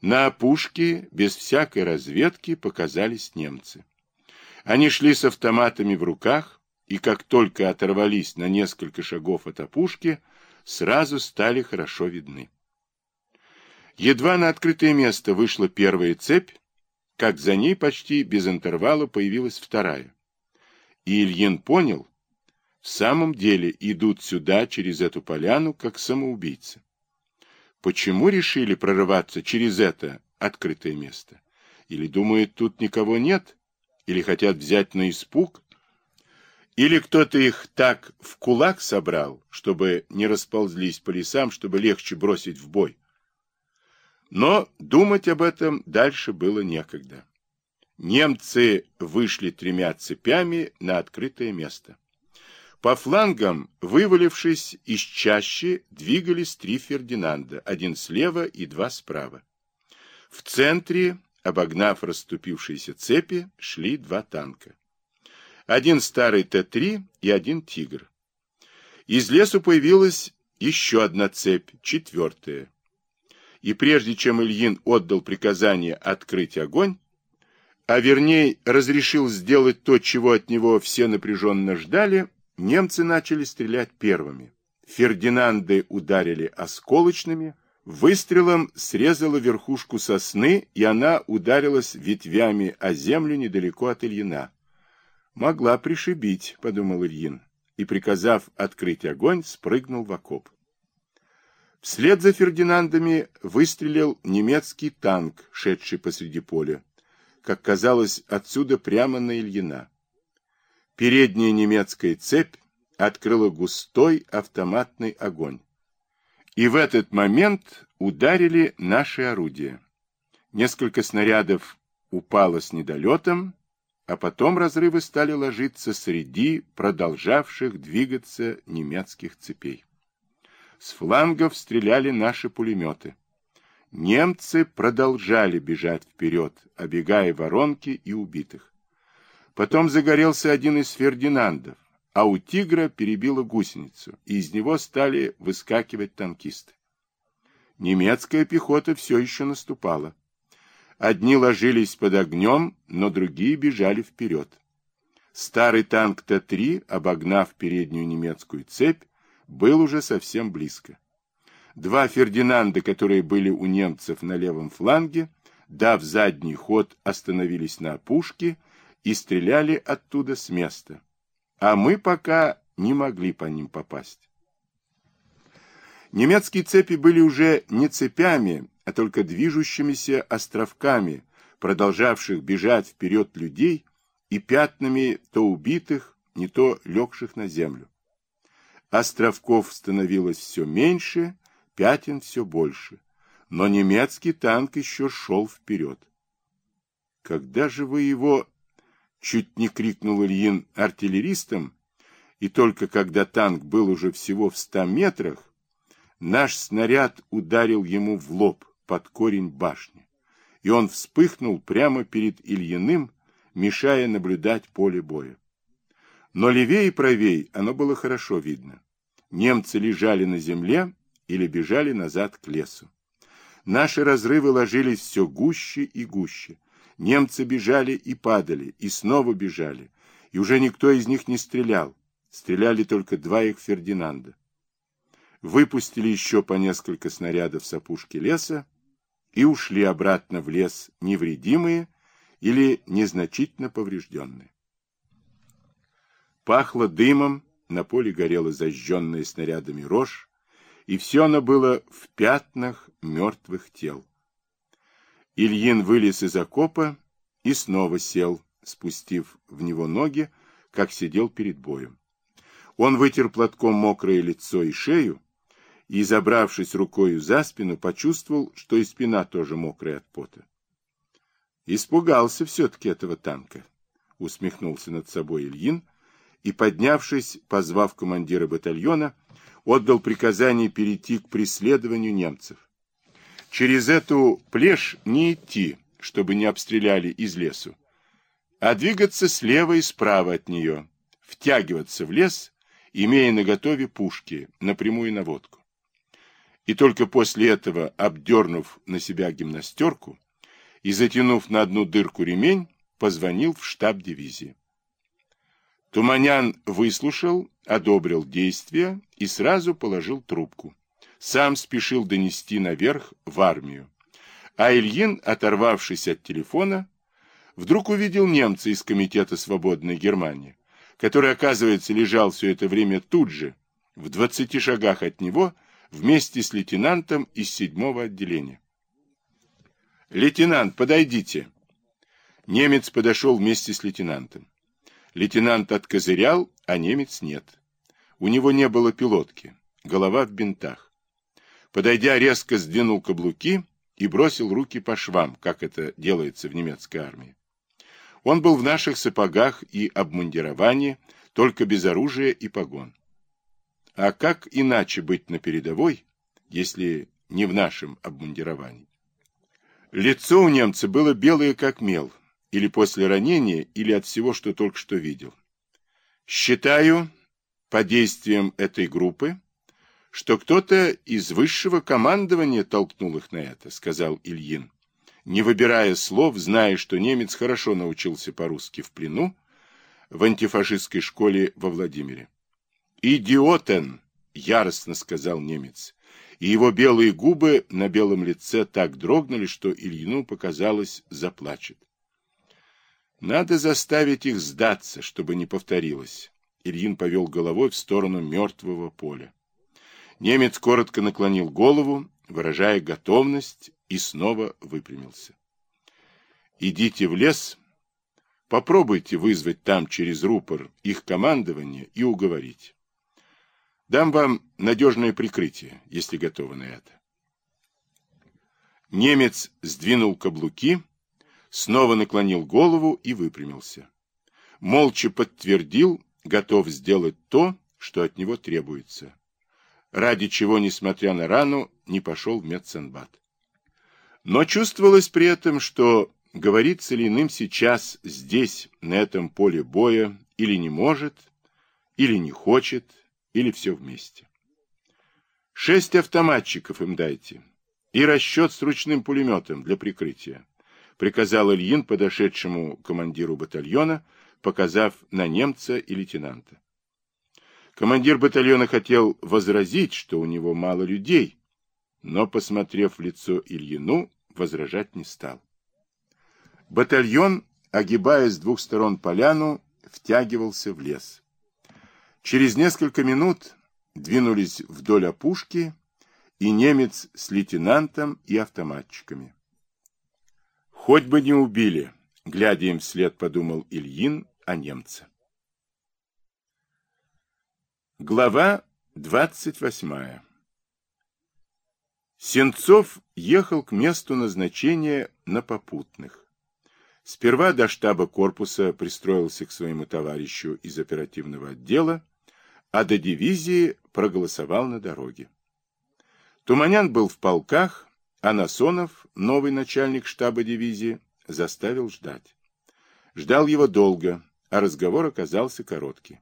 На опушке, без всякой разведки, показались немцы. Они шли с автоматами в руках, и как только оторвались на несколько шагов от опушки, сразу стали хорошо видны. Едва на открытое место вышла первая цепь, как за ней почти без интервала появилась вторая. И Ильин понял, в самом деле идут сюда, через эту поляну, как самоубийцы. Почему решили прорываться через это открытое место? Или думают, тут никого нет? Или хотят взять на испуг? Или кто-то их так в кулак собрал, чтобы не расползлись по лесам, чтобы легче бросить в бой? Но думать об этом дальше было некогда. Немцы вышли тремя цепями на открытое место. По флангам, вывалившись из чащи, двигались три Фердинанда, один слева и два справа. В центре, обогнав расступившиеся цепи, шли два танка. Один старый Т-3 и один «Тигр». Из лесу появилась еще одна цепь, четвертая. И прежде чем Ильин отдал приказание открыть огонь, а вернее разрешил сделать то, чего от него все напряженно ждали, Немцы начали стрелять первыми. Фердинанды ударили осколочными, выстрелом срезала верхушку сосны, и она ударилась ветвями о землю недалеко от Ильина. «Могла пришибить», — подумал Ильин, и, приказав открыть огонь, спрыгнул в окоп. Вслед за Фердинандами выстрелил немецкий танк, шедший посреди поля, как казалось, отсюда прямо на Ильина. Передняя немецкая цепь открыла густой автоматный огонь. И в этот момент ударили наши орудия. Несколько снарядов упало с недолетом, а потом разрывы стали ложиться среди продолжавших двигаться немецких цепей. С флангов стреляли наши пулеметы. Немцы продолжали бежать вперед, обегая воронки и убитых. Потом загорелся один из Фердинандов, а у тигра перебило гусеницу, и из него стали выскакивать танкисты. Немецкая пехота все еще наступала. Одни ложились под огнем, но другие бежали вперед. Старый танк Т-3, обогнав переднюю немецкую цепь, был уже совсем близко. Два Фердинанда, которые были у немцев на левом фланге, дав задний ход, остановились на опушке и стреляли оттуда с места. А мы пока не могли по ним попасть. Немецкие цепи были уже не цепями, а только движущимися островками, продолжавших бежать вперед людей и пятнами то убитых, не то легших на землю. Островков становилось все меньше, пятен все больше, но немецкий танк еще шел вперед. Когда же вы его Чуть не крикнул Ильин артиллеристам, и только когда танк был уже всего в ста метрах, наш снаряд ударил ему в лоб под корень башни, и он вспыхнул прямо перед Ильиным, мешая наблюдать поле боя. Но левее и правее оно было хорошо видно. Немцы лежали на земле или бежали назад к лесу. Наши разрывы ложились все гуще и гуще, Немцы бежали и падали, и снова бежали, и уже никто из них не стрелял. Стреляли только два их Фердинанда. Выпустили еще по несколько снарядов с опушки леса и ушли обратно в лес невредимые или незначительно поврежденные. Пахло дымом, на поле горела зажженная снарядами рожь, и все оно было в пятнах мертвых тел. Ильин вылез из окопа и снова сел, спустив в него ноги, как сидел перед боем. Он вытер платком мокрое лицо и шею, и, забравшись рукою за спину, почувствовал, что и спина тоже мокрая от пота. Испугался все-таки этого танка, усмехнулся над собой Ильин, и, поднявшись, позвав командира батальона, отдал приказание перейти к преследованию немцев. Через эту плешь не идти, чтобы не обстреляли из лесу, а двигаться слева и справа от нее, втягиваться в лес, имея наготове пушки, напрямую наводку. и только после этого, обдернув на себя гимнастерку и затянув на одну дырку ремень, позвонил в штаб дивизии. Туманян выслушал, одобрил действия и сразу положил трубку. Сам спешил донести наверх в армию. А Ильин, оторвавшись от телефона, вдруг увидел немца из Комитета Свободной Германии, который, оказывается, лежал все это время тут же, в двадцати шагах от него, вместе с лейтенантом из седьмого отделения. «Лейтенант, подойдите!» Немец подошел вместе с лейтенантом. Лейтенант откозырял, а немец нет. У него не было пилотки, голова в бинтах. Подойдя, резко сдвинул каблуки и бросил руки по швам, как это делается в немецкой армии. Он был в наших сапогах и обмундировании, только без оружия и погон. А как иначе быть на передовой, если не в нашем обмундировании? Лицо у немца было белое, как мел, или после ранения, или от всего, что только что видел. Считаю, по действиям этой группы, что кто-то из высшего командования толкнул их на это, сказал Ильин, не выбирая слов, зная, что немец хорошо научился по-русски в плену в антифашистской школе во Владимире. «Идиотен!» — яростно сказал немец и его белые губы на белом лице так дрогнули, что Ильину показалось, заплачет. Надо заставить их сдаться, чтобы не повторилось. Ильин повел головой в сторону мертвого поля. Немец коротко наклонил голову, выражая готовность, и снова выпрямился. «Идите в лес, попробуйте вызвать там через рупор их командование и уговорить. Дам вам надежное прикрытие, если готовы на это. Немец сдвинул каблуки, снова наклонил голову и выпрямился. Молча подтвердил, готов сделать то, что от него требуется. Ради чего, несмотря на рану, не пошел в медсанбат. Но чувствовалось при этом, что говорится ли сейчас, здесь, на этом поле боя, или не может, или не хочет, или все вместе. Шесть автоматчиков им дайте и расчет с ручным пулеметом для прикрытия, приказал Ильин подошедшему командиру батальона, показав на немца и лейтенанта. Командир батальона хотел возразить, что у него мало людей, но, посмотрев в лицо Ильину, возражать не стал. Батальон, огибая с двух сторон поляну, втягивался в лес. Через несколько минут двинулись вдоль опушки и немец с лейтенантом и автоматчиками. Хоть бы не убили, глядя им вслед, подумал Ильин о немце. Глава двадцать восьмая Сенцов ехал к месту назначения на попутных. Сперва до штаба корпуса пристроился к своему товарищу из оперативного отдела, а до дивизии проголосовал на дороге. Туманян был в полках, а Насонов, новый начальник штаба дивизии, заставил ждать. Ждал его долго, а разговор оказался короткий.